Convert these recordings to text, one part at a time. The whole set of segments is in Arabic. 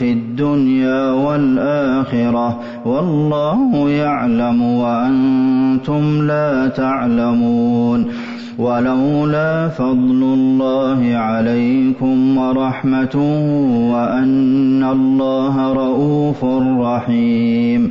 في الدنيا والآخرة والله يعلم وأنتم لا تعلمون. ولولا فضل الله عليكم ورحمته وأن الله رءوف رحيم.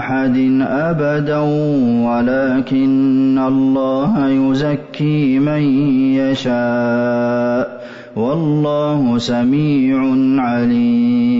أحد أبدا ولكن الله يزكي من يشاء. والله سميع عليم.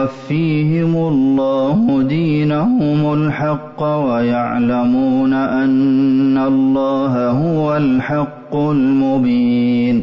يوفيهم الله دينهم الحق ويعلمون أن الله هو الحق المبين